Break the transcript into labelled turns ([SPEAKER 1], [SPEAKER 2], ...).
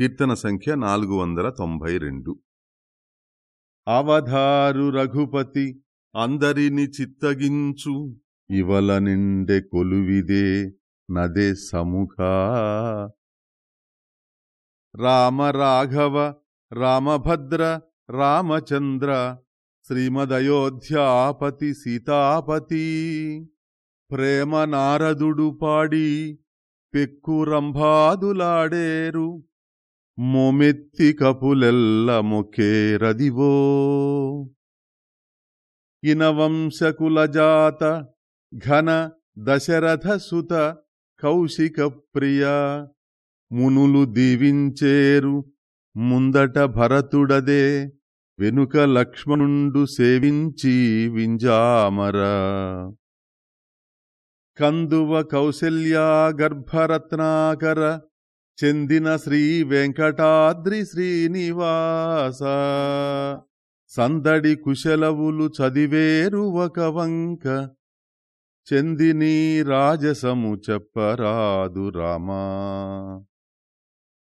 [SPEAKER 1] కీర్తన సంఖ్య నాలుగు వందల తొంభై రెండు. అవధారు రఘుపతి అందరిని చిత్తగించు ఇవల నిండె కొలువిదే నదే సముఖా. రామ రాఘవ రామభద్ర రామచంద్ర శ్రీమదయోధ్యాపతి సీతాపతి ప్రేమ నారదుడు పాడి మొమెత్తి కపులెల్ల మొకేరదివో ఇనవంశకులజాత ఘన దశరథసుత కౌశిక ప్రియ. మునులు దీవించేరు ముందట భరతుడదే వెనుక లక్ష్మణుండు సేవించి వింజామర. కందువ కౌశల్యా గర్భరత్నాకర చెందిన శ్రీ వెంకటాద్రి శ్రీనివాస. సందడి కుశలవులు చదివేరు ఒక వంక. చెందిని రాజసము చెప్పరాదు రామా.